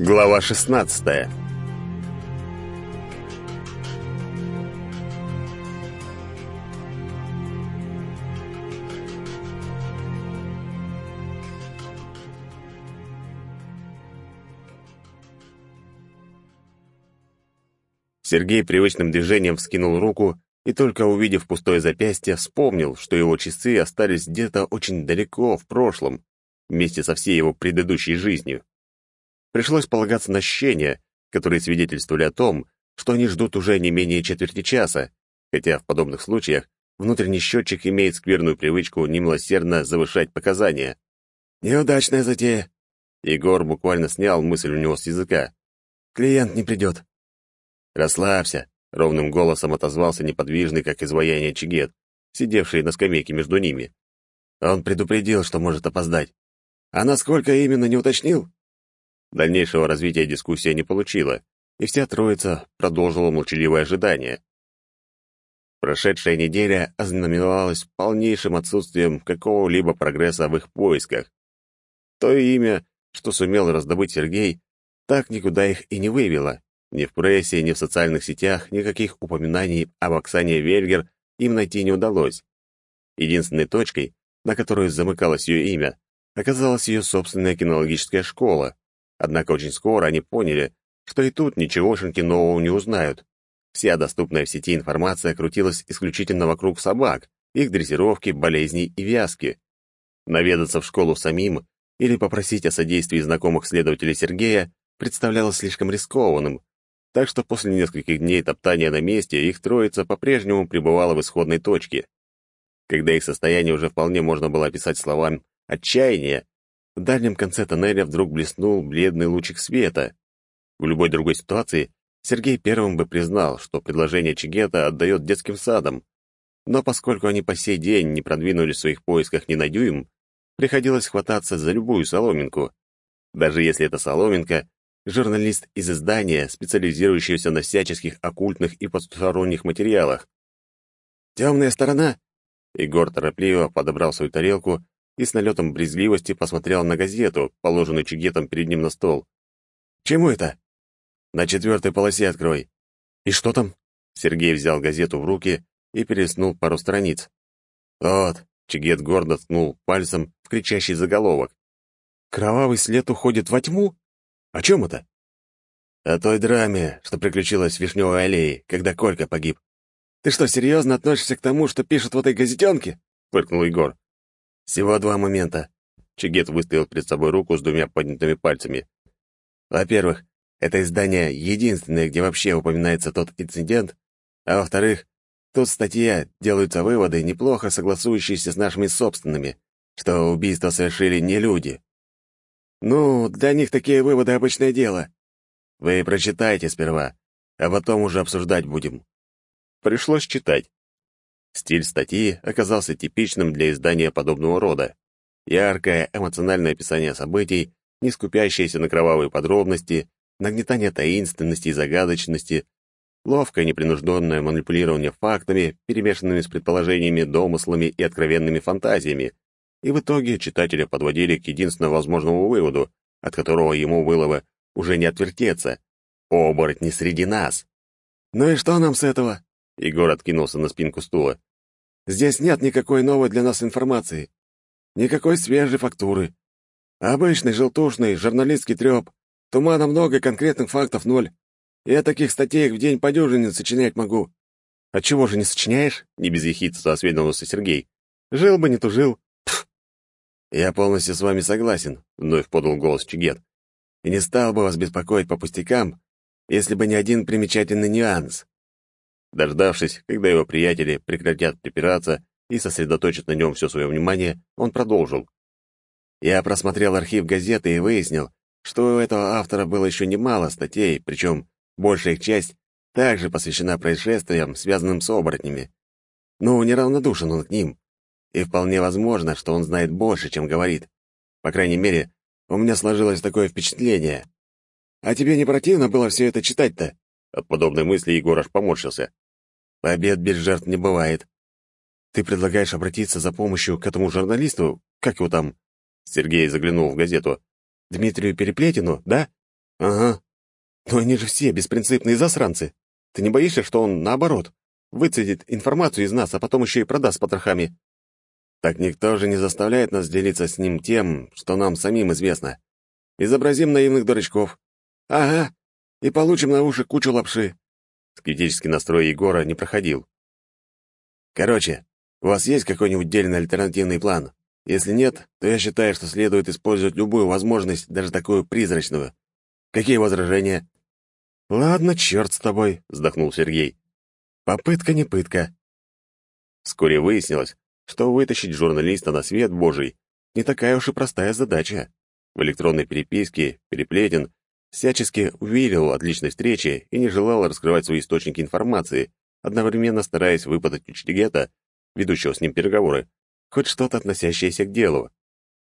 Глава 16. Сергей привычным движением вскинул руку и только увидев пустое запястье, вспомнил, что его часы остались где-то очень далеко в прошлом, вместе со всей его предыдущей жизнью. Пришлось полагаться на ощущения, которые свидетельствовали о том, что они ждут уже не менее четверти часа, хотя в подобных случаях внутренний счетчик имеет скверную привычку немилосердно завышать показания. «Неудачная затея!» Егор буквально снял мысль у него с языка. «Клиент не придет». «Расслабься», — ровным голосом отозвался неподвижный, как изваяние Чигет, сидевший на скамейке между ними. Он предупредил, что может опоздать. А насколько именно не уточнил? Дальнейшего развития дискуссия не получила, и вся троица продолжила молчаливое ожидание. Прошедшая неделя ознаменовалась полнейшим отсутствием какого-либо прогресса в их поисках. То имя, что сумел раздобыть Сергей, так никуда их и не вывело. Ни в прессе, ни в социальных сетях никаких упоминаний об Оксане Вельгер им найти не удалось. Единственной точкой, на которую замыкалось ее имя, оказалась ее собственная кинологическая школа, Однако очень скоро они поняли, что и тут ничегошеньки нового не узнают. Вся доступная в сети информация крутилась исключительно вокруг собак, их дрессировки, болезней и вязки. Наведаться в школу самим или попросить о содействии знакомых следователей Сергея представлялось слишком рискованным, так что после нескольких дней топтания на месте их троица по-прежнему пребывала в исходной точке. Когда их состояние уже вполне можно было описать словами «отчаяние», в дальнем конце тоннеля вдруг блеснул бледный лучик света. В любой другой ситуации Сергей первым бы признал, что предложение Чигета отдает детским садом. Но поскольку они по сей день не продвинулись в своих поисках ни на дюйм, приходилось хвататься за любую соломинку. Даже если это соломинка, журналист из издания, специализирующийся на всяческих оккультных и потусторонних материалах. «Темная сторона?» Егор торопливо подобрал свою тарелку и с налетом брезгливости посмотрел на газету, положенную чигетом перед ним на стол. «Чему это?» «На четвертой полосе открой». «И что там?» Сергей взял газету в руки и переснул пару страниц. «Вот», — Чигет гордо ткнул пальцем в кричащий заголовок. «Кровавый след уходит во тьму? О чем это?» «О той драме, что приключилась в Вишневой аллее, когда Колька погиб». «Ты что, серьезно относишься к тому, что пишут в этой газетенке?» — фыркнул Егор. Всего два момента. Чигет выставил перед собой руку с двумя поднятыми пальцами. Во-первых, это издание единственное, где вообще упоминается тот инцидент, а во-вторых, тут статья делаются выводы, неплохо согласующиеся с нашими собственными, что убийство совершили не люди. Ну, для них такие выводы — обычное дело. Вы прочитайте сперва, а потом уже обсуждать будем. Пришлось читать. Стиль статьи оказался типичным для издания подобного рода. Яркое эмоциональное описание событий, не скупящееся на кровавые подробности, нагнетание таинственности и загадочности, ловкое непринужденное манипулирование фактами, перемешанными с предположениями, домыслами и откровенными фантазиями, и в итоге читателя подводили к единственному возможному выводу, от которого ему было бы уже не отвертеться. Оборотни среди нас. «Ну и что нам с этого?» Егор откинулся на спинку стула. «Здесь нет никакой новой для нас информации. Никакой свежей фактуры. Обычный желтушный журналистский трёп. Тумана много, конкретных фактов ноль. Я таких статей в день по дюжине сочинять могу». «А чего же не сочиняешь?» — не без ехидства осведомился Сергей. «Жил бы, не тужил». Пф. «Я полностью с вами согласен», — вновь подал голос Чигет. «И не стал бы вас беспокоить по пустякам, если бы не один примечательный нюанс. Дождавшись, когда его приятели прекратят припираться и сосредоточат на нем все свое внимание, он продолжил. «Я просмотрел архив газеты и выяснил, что у этого автора было еще немало статей, причем большая их часть также посвящена происшествиям, связанным с оборотнями. Ну, неравнодушен он к ним. И вполне возможно, что он знает больше, чем говорит. По крайней мере, у меня сложилось такое впечатление. А тебе не противно было все это читать-то? От подобной мысли Егор аж поморщился. «Побед без жертв не бывает. Ты предлагаешь обратиться за помощью к этому журналисту? Как его там?» Сергей заглянул в газету. «Дмитрию Переплетину, да?» Ага. Но они же все беспринципные засранцы. Ты не боишься, что он, наоборот, выцедит информацию из нас, а потом еще и продаст потрохами? Так никто же не заставляет нас делиться с ним тем, что нам самим известно. Изобразим наивных дурачков. Ага, и получим на уши кучу лапши. Скептический настрой Егора не проходил. Короче, у вас есть какой-нибудь дельный альтернативный план? Если нет, то я считаю, что следует использовать любую возможность, даже такую призрачную. Какие возражения? Ладно, черт с тобой, вздохнул Сергей. Попытка не пытка. Вскоре выяснилось, что вытащить журналиста на свет Божий не такая уж и простая задача. В электронной переписке Переплетен всячески увилил от личной встречи и не желал раскрывать свои источники информации, одновременно стараясь выпадать у Чигета, ведущего с ним переговоры, хоть что-то относящееся к делу.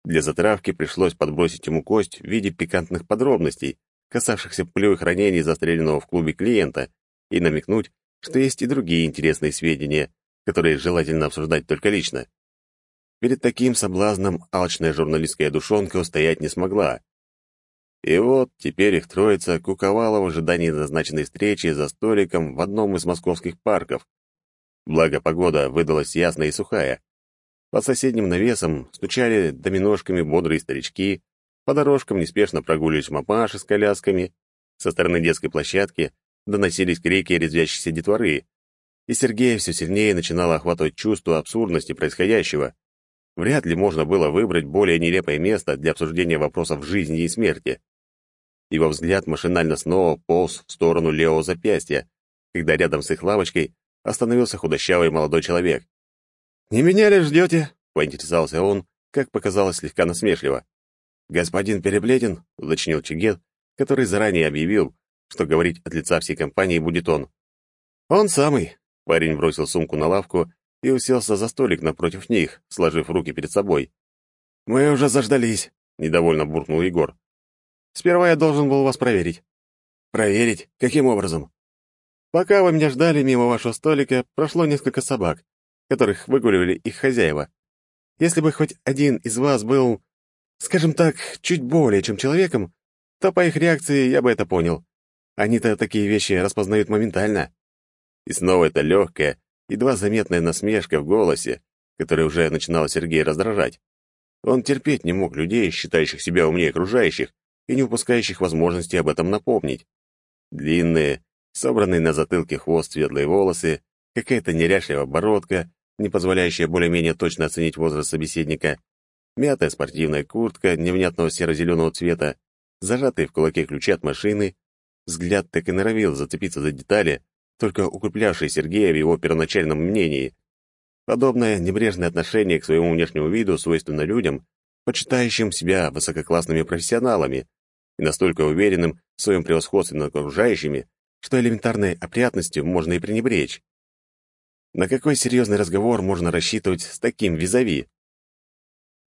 Для затравки пришлось подбросить ему кость в виде пикантных подробностей, касавшихся пулевых ранений застреленного в клубе клиента, и намекнуть, что есть и другие интересные сведения, которые желательно обсуждать только лично. Перед таким соблазном алчная журналистская душонка устоять не смогла. И вот теперь их троица куковала в ожидании назначенной встречи за столиком в одном из московских парков. Благо погода выдалась ясная и сухая. Под соседним навесом стучали доминошками бодрые старички, по дорожкам неспешно прогуливались мапаши с колясками, со стороны детской площадки доносились крики резвящейся детворы, и Сергея все сильнее начинало охватывать чувство абсурдности происходящего. Вряд ли можно было выбрать более нелепое место для обсуждения вопросов жизни и смерти. Его взгляд машинально снова полз в сторону левого запястья, когда рядом с их лавочкой остановился худощавый молодой человек. «Не меня ли ждете?» — поинтересовался он, как показалось слегка насмешливо. «Господин Переплетен», — уточнил Чигет, который заранее объявил, что говорить от лица всей компании будет он. «Он самый», — парень бросил сумку на лавку и уселся за столик напротив них, сложив руки перед собой. «Мы уже заждались», — недовольно буркнул Егор. «Сперва я должен был вас проверить». «Проверить? Каким образом?» «Пока вы меня ждали мимо вашего столика, прошло несколько собак которых выгуливали их хозяева. Если бы хоть один из вас был, скажем так, чуть более чем человеком, то по их реакции я бы это понял. Они-то такие вещи распознают моментально. И снова эта легкая, едва заметная насмешка в голосе, которая уже начинала Сергея раздражать. Он терпеть не мог людей, считающих себя умнее окружающих и не упускающих возможности об этом напомнить. Длинные, собранные на затылке хвост светлые волосы, какая-то неряшливая бородка, не позволяющая более-менее точно оценить возраст собеседника, мятая спортивная куртка невнятного серо-зеленого цвета, зажатые в кулаке ключи от машины, взгляд так и норовил зацепиться за детали, только укреплявшие Сергея в его первоначальном мнении. Подобное небрежное отношение к своему внешнему виду свойственно людям, почитающим себя высококлассными профессионалами и настолько уверенным в своем превосходстве над окружающими, что элементарной опрятностью можно и пренебречь. На какой серьезный разговор можно рассчитывать с таким визави?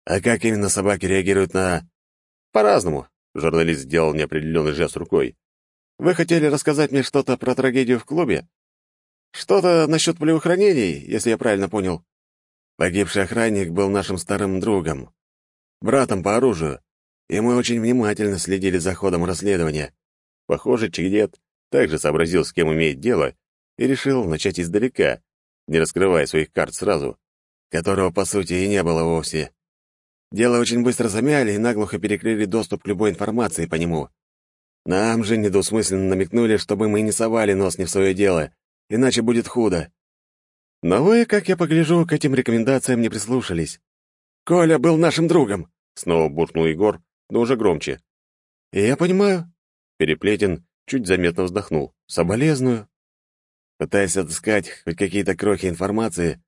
А как именно собаки реагируют на... По-разному, журналист сделал неопределенный жест рукой. Вы хотели рассказать мне что-то про трагедию в клубе? Что-то насчет пулевых ранений, если я правильно понял. Погибший охранник был нашим старым другом, братом по оружию, и мы очень внимательно следили за ходом расследования. Похоже, Чигдет также сообразил, с кем имеет дело, и решил начать издалека, не раскрывая своих карт сразу, которого, по сути, и не было вовсе. Дело очень быстро замяли и наглухо перекрыли доступ к любой информации по нему. Нам же недвусмысленно намекнули, чтобы мы не совали нос не в свое дело, иначе будет худо. Но вы, как я погляжу, к этим рекомендациям не прислушались. «Коля был нашим другом!» — снова буркнул Егор, но уже громче. «И я понимаю». Переплетен чуть заметно вздохнул. «Соболезную. Пытаясь отыскать хоть какие-то крохи информации,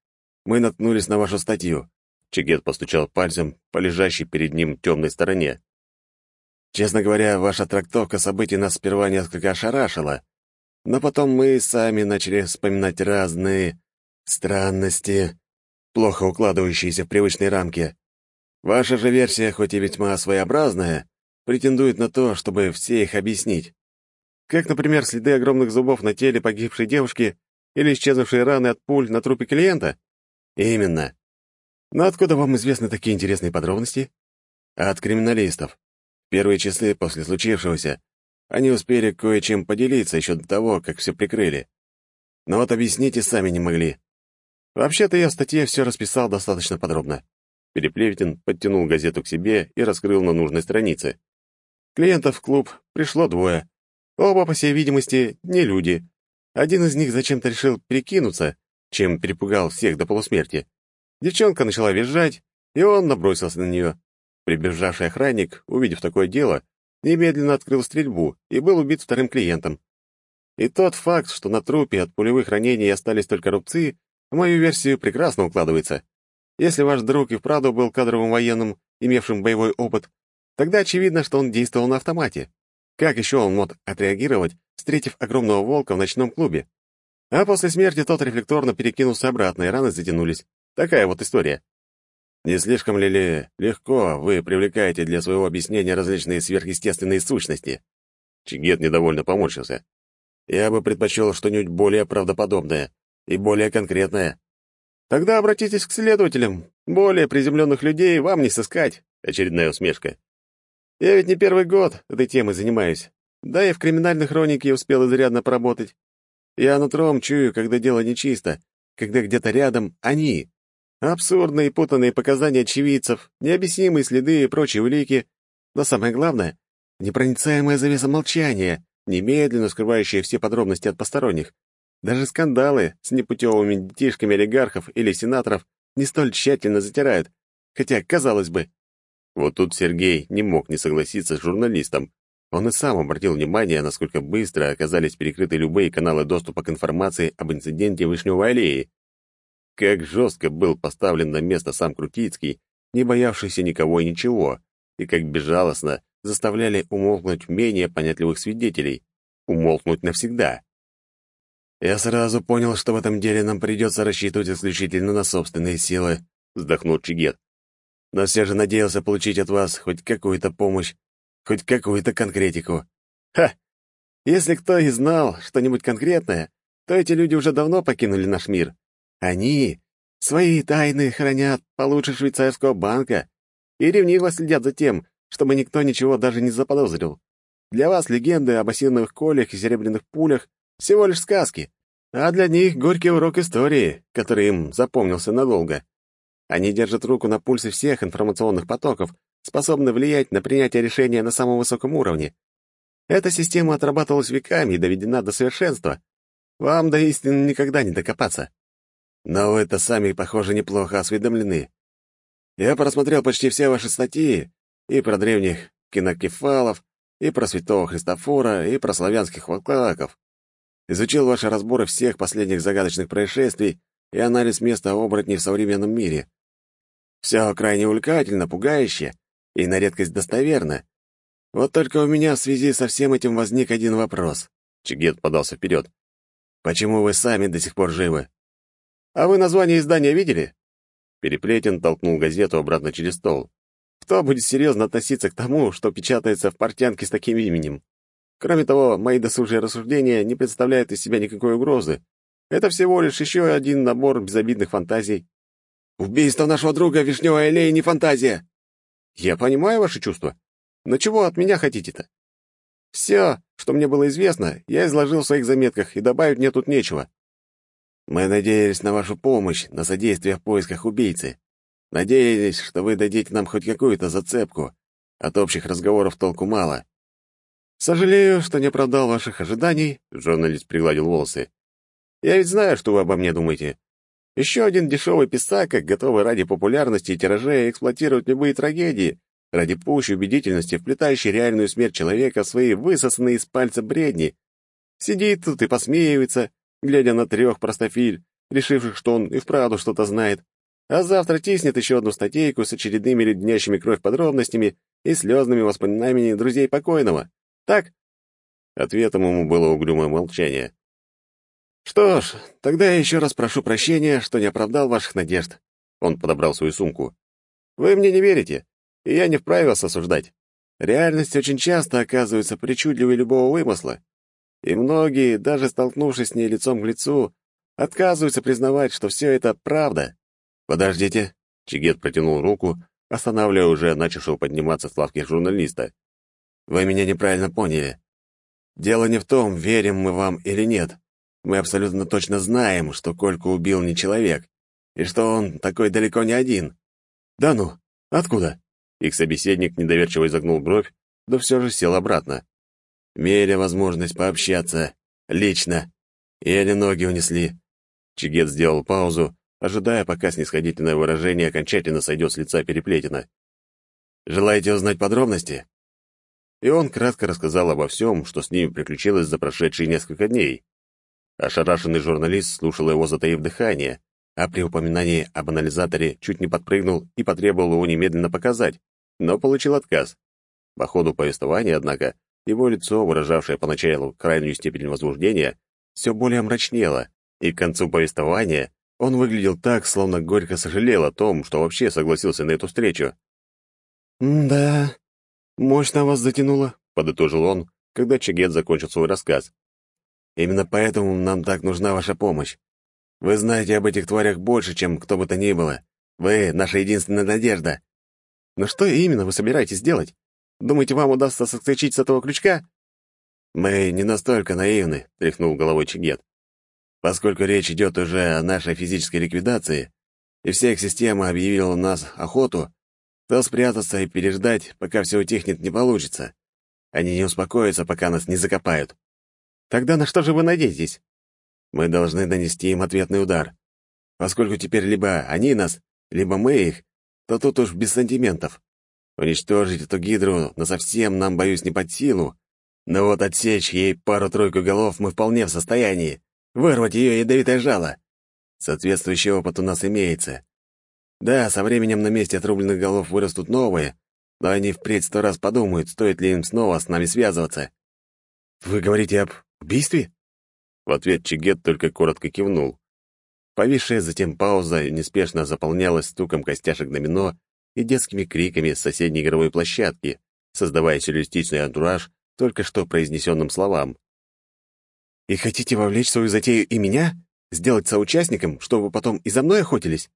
мы наткнулись на вашу статью. Чигет постучал пальцем по лежащей перед ним темной стороне. Честно говоря, ваша трактовка событий нас сперва несколько ошарашила, но потом мы сами начали вспоминать разные странности, плохо укладывающиеся в привычные рамки. Ваша же версия, хоть и весьма своеобразная, претендует на то, чтобы все их объяснить. Как, например, следы огромных зубов на теле погибшей девушки или исчезнувшие раны от пуль на трупе клиента? Именно. Но откуда вам известны такие интересные подробности? От криминалистов. Первые часы после случившегося Они успели кое-чем поделиться еще до того, как все прикрыли. Но вот объяснить и сами не могли. Вообще-то я в статье все расписал достаточно подробно. Переплетин подтянул газету к себе и раскрыл на нужной странице. Клиентов в клуб пришло двое. Оба, по всей видимости, не люди. Один из них зачем-то решил перекинуться, чем перепугал всех до полусмерти. Девчонка начала визжать, и он набросился на нее. Прибежавший охранник, увидев такое дело, немедленно открыл стрельбу и был убит вторым клиентом. И тот факт, что на трупе от пулевых ранений остались только рубцы, в мою версию прекрасно укладывается. Если ваш друг и вправду был кадровым военным, имевшим боевой опыт, тогда очевидно, что он действовал на автомате. Как еще он мог отреагировать, встретив огромного волка в ночном клубе? А после смерти тот рефлекторно перекинулся обратно, и раны затянулись. Такая вот история. Не слишком ли, ли легко вы привлекаете для своего объяснения различные сверхъестественные сущности? Чигет недовольно поморщился. Я бы предпочел что-нибудь более правдоподобное и более конкретное. Тогда обратитесь к следователям. Более приземленных людей вам не сыскать. Очередная усмешка. Я ведь не первый год этой темой занимаюсь. Да и в криминальной хронике успел изрядно поработать. Я нутром чую, когда дело нечисто, когда где-то рядом они. Абсурдные и путанные показания очевидцев, необъяснимые следы и прочие улики. Но самое главное — непроницаемая завеса молчания, немедленно скрывающая все подробности от посторонних. Даже скандалы с непутевыми детишками олигархов или сенаторов не столь тщательно затирают, хотя, казалось бы... Вот тут Сергей не мог не согласиться с журналистом. Он и сам обратил внимание, насколько быстро оказались перекрыты любые каналы доступа к информации об инциденте Вишневой аллеи. Как жестко был поставлен на место сам Крутицкий, не боявшийся никого и ничего, и как безжалостно заставляли умолкнуть менее понятливых свидетелей, умолкнуть навсегда. «Я сразу понял, что в этом деле нам придется рассчитывать исключительно на собственные силы», — вздохнул Чигет. «Но все же надеялся получить от вас хоть какую-то помощь, хоть какую-то конкретику. Ха! Если кто и знал что-нибудь конкретное, то эти люди уже давно покинули наш мир. Они свои тайны хранят получше швейцарского банка и ревниво следят за тем, чтобы никто ничего даже не заподозрил. Для вас легенды об осиновых колях и серебряных пулях всего лишь сказки, а для них горький урок истории, который им запомнился надолго. Они держат руку на пульсе всех информационных потоков, способны влиять на принятие решения на самом высоком уровне. Эта система отрабатывалась веками и доведена до совершенства. Вам до истины никогда не докопаться. Но вы-то сами, похоже, неплохо осведомлены. Я просмотрел почти все ваши статьи и про древних кинокефалов, и про святого Христофора, и про славянских волколаков. Изучил ваши разборы всех последних загадочных происшествий и анализ места оборотней в современном мире. Все крайне увлекательно, пугающе и на редкость достоверно. Вот только у меня в связи со всем этим возник один вопрос. Чигет подался вперед. Почему вы сами до сих пор живы? А вы название издания видели?» Переплетен толкнул газету обратно через стол. «Кто будет серьезно относиться к тому, что печатается в портянке с таким именем? Кроме того, мои досужие рассуждения не представляют из себя никакой угрозы. Это всего лишь еще один набор безобидных фантазий». «Убийство нашего друга Вишневой аллеи не фантазия!» «Я понимаю ваши чувства. Но чего от меня хотите-то? Все, что мне было известно, я изложил в своих заметках, и добавить мне тут нечего. Мы надеялись на вашу помощь, на содействие в поисках убийцы. Надеялись, что вы дадите нам хоть какую-то зацепку. От общих разговоров толку мало. Сожалею, что не оправдал ваших ожиданий, журналист пригладил волосы. Я ведь знаю, что вы обо мне думаете. Еще один дешевый писака, готовый ради популярности и тиражей эксплуатировать любые трагедии, ради пущей убедительности, вплетающий реальную смерть человека в свои высосанные из пальца бредни. Сидит тут и посмеивается, глядя на трех простофиль, решивших, что он и вправду что-то знает, а завтра тиснет еще одну статейку с очередными леднящими кровь подробностями и слезными воспоминаниями друзей покойного. Так? Ответом ему было угрюмое молчание. «Что ж, тогда я еще раз прошу прощения, что не оправдал ваших надежд». Он подобрал свою сумку. «Вы мне не верите, и я не вправе вас осуждать. Реальность очень часто оказывается причудливой любого вымысла. И многие, даже столкнувшись с ней лицом к лицу, отказываются признавать, что все это правда. «Подождите», — Чигет протянул руку, останавливая уже начавшего подниматься с лавки журналиста. «Вы меня неправильно поняли. Дело не в том, верим мы вам или нет. Мы абсолютно точно знаем, что Кольку убил не человек, и что он такой далеко не один. Да ну, откуда? Их собеседник недоверчиво изогнул бровь, но все же сел обратно. Меря возможность пообщаться. Лично. Еле ноги унесли. Чигет сделал паузу, ожидая, пока снисходительное выражение окончательно сойдет с лица Переплетина. «Желаете узнать подробности?» И он кратко рассказал обо всем, что с ними приключилось за прошедшие несколько дней. Ошарашенный журналист слушал его, затаив дыхание, а при упоминании об анализаторе чуть не подпрыгнул и потребовал его немедленно показать, но получил отказ. По ходу повествования, однако, его лицо, выражавшее поначалу крайнюю степень возбуждения, все более мрачнело, и к концу повествования он выглядел так, словно горько сожалел о том, что вообще согласился на эту встречу. «Да, мощно вас затянуло», — подытожил он, когда Чагет закончил свой рассказ. «Именно поэтому нам так нужна ваша помощь. Вы знаете об этих тварях больше, чем кто бы то ни было. Вы — наша единственная надежда». «Но что именно вы собираетесь делать? Думаете, вам удастся соскочить с этого крючка?» «Мы не настолько наивны», — тряхнул головой Чигет. «Поскольку речь идет уже о нашей физической ликвидации, и вся их система объявила нас охоту, то спрятаться и переждать, пока все утихнет, не получится. Они не успокоятся, пока нас не закопают. Тогда на что же вы надеетесь? Мы должны нанести им ответный удар. Поскольку теперь либо они нас, либо мы их, то тут уж без сантиментов. Уничтожить эту гидру насовсем нам, боюсь, не под силу. Но вот отсечь ей пару-тройку голов мы вполне в состоянии. Вырвать ее ядовитое жало. Соответствующий опыт у нас имеется. Да, со временем на месте отрубленных голов вырастут новые, но они впредь сто раз подумают, стоит ли им снова с нами связываться. «Вы говорите об убийстве?» В ответ Чигет только коротко кивнул. Повисшая затем пауза неспешно заполнялась стуком костяшек домино и детскими криками с соседней игровой площадки, создавая сюрреалистичный антураж только что произнесенным словам. «И хотите вовлечь свою затею и меня? Сделать соучастником, чтобы потом и за мной охотились?»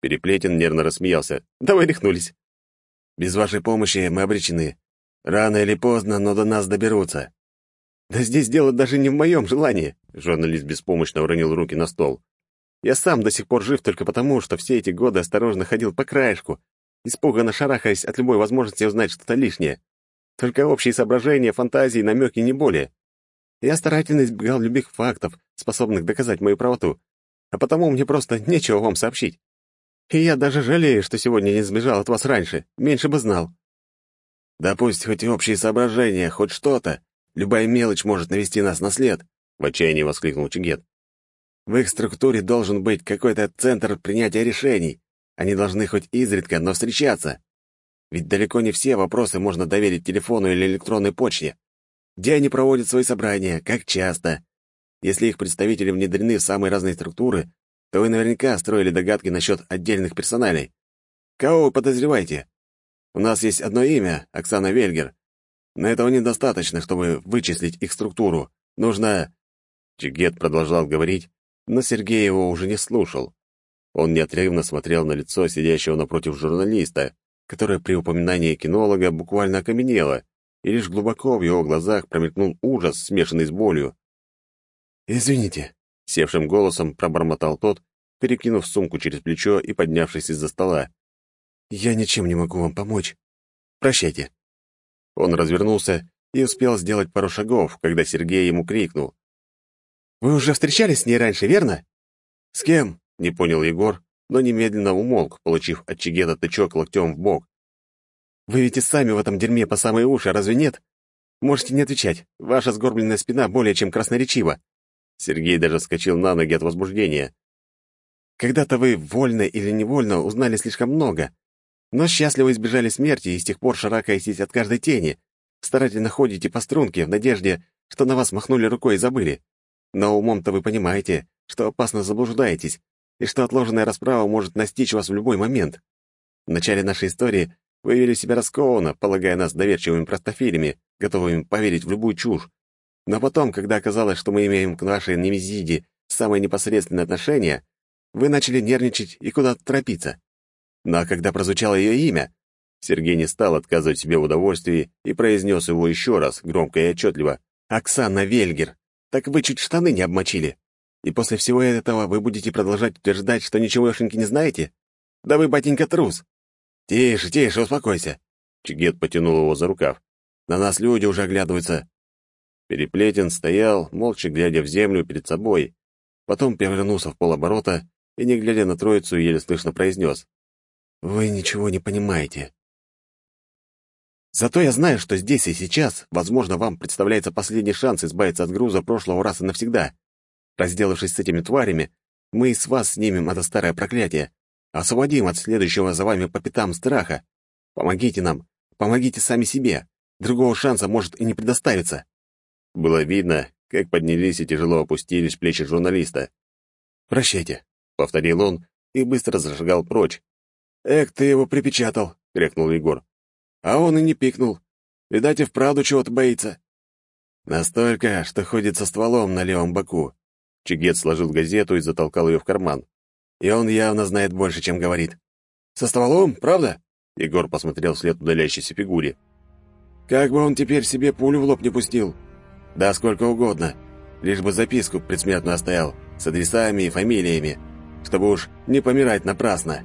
Переплетен нервно рассмеялся. «Давай рехнулись». «Без вашей помощи мы обречены. Рано или поздно, но до нас доберутся». «Да здесь дело даже не в моем желании», — журналист беспомощно уронил руки на стол. «Я сам до сих пор жив только потому, что все эти годы осторожно ходил по краешку, испуганно шарахаясь от любой возможности узнать что-то лишнее. Только общие соображения, фантазии, намеки, не более. Я старательно избегал любых фактов, способных доказать мою правоту, а потому мне просто нечего вам сообщить. И я даже жалею, что сегодня не сбежал от вас раньше, меньше бы знал». «Да пусть хоть общие соображения, хоть что-то. Любая мелочь может навести нас на след», — в отчаянии воскликнул Чигет. «В их структуре должен быть какой-то центр принятия решений. Они должны хоть изредка, но встречаться. Ведь далеко не все вопросы можно доверить телефону или электронной почте. Где они проводят свои собрания, как часто? Если их представители внедрены в самые разные структуры, то вы наверняка строили догадки насчет отдельных персоналей. Кого вы подозреваете? У нас есть одно имя — Оксана Вельгер. Но этого недостаточно, чтобы вычислить их структуру. Нужно...» Чигет продолжал говорить, но Сергей его уже не слушал. Он неотрывно смотрел на лицо сидящего напротив журналиста, которое при упоминании кинолога буквально окаменело, и лишь глубоко в его глазах промелькнул ужас, смешанный с болью. «Извините», — севшим голосом пробормотал тот, перекинув сумку через плечо и поднявшись из-за стола. «Я ничем не могу вам помочь. Прощайте». Он развернулся и успел сделать пару шагов, когда Сергей ему крикнул. «Вы уже встречались с ней раньше, верно?» «С кем?» не понял Егор, но немедленно умолк, получив от Чигета тычок локтем в бок. «Вы ведь и сами в этом дерьме по самые уши, разве нет? Можете не отвечать. Ваша сгорбленная спина более чем красноречива». Сергей даже вскочил на ноги от возбуждения. «Когда-то вы, вольно или невольно, узнали слишком много, но счастливо избежали смерти и с тех пор шарахаетесь от каждой тени, старательно ходите по струнке в надежде, что на вас махнули рукой и забыли. Но умом-то вы понимаете, что опасно заблуждаетесь, и что отложенная расправа может настичь вас в любой момент. В начале нашей истории вы вели себя раскованно, полагая нас доверчивыми простофилями, готовыми поверить в любую чушь. Но потом, когда оказалось, что мы имеем к нашей немезиде самое непосредственное отношение, вы начали нервничать и куда-то торопиться. А когда прозвучало ее имя, Сергей не стал отказывать себе в удовольствии и произнес его еще раз, громко и отчетливо. Оксана Вельгер. Так вы чуть штаны не обмочили. И после всего этого вы будете продолжать утверждать, что ничегошеньки не знаете? Да вы, батенька, трус. Тише, тише, успокойся. Чигет потянул его за рукав. На нас люди уже оглядываются. Переплетен стоял, молча глядя в землю перед собой. Потом перевернулся в полоборота и, не глядя на троицу, еле слышно произнес. «Вы ничего не понимаете. Зато я знаю, что здесь и сейчас, возможно, вам представляется последний шанс избавиться от груза прошлого раз и навсегда. Разделавшись с этими тварями, мы и с вас снимем это старое проклятие, освободим от следующего за вами по пятам страха. Помогите нам, помогите сами себе. Другого шанса может и не предоставиться». Было видно, как поднялись и тяжело опустились плечи журналиста. «Прощайте», — повторил он и быстро зажигал прочь. «Эх, ты его припечатал», — крякнул Егор. А он и не пикнул. Видать, и вправду чего-то боится. Настолько, что ходит со стволом на левом боку. Чигет сложил газету и затолкал ее в карман. И он явно знает больше, чем говорит. «Со стволом, правда?» Егор посмотрел вслед удаляющейся фигуре. «Как бы он теперь себе пулю в лоб не пустил?» «Да сколько угодно. Лишь бы записку предсмертную оставил, с адресами и фамилиями, чтобы уж не помирать напрасно».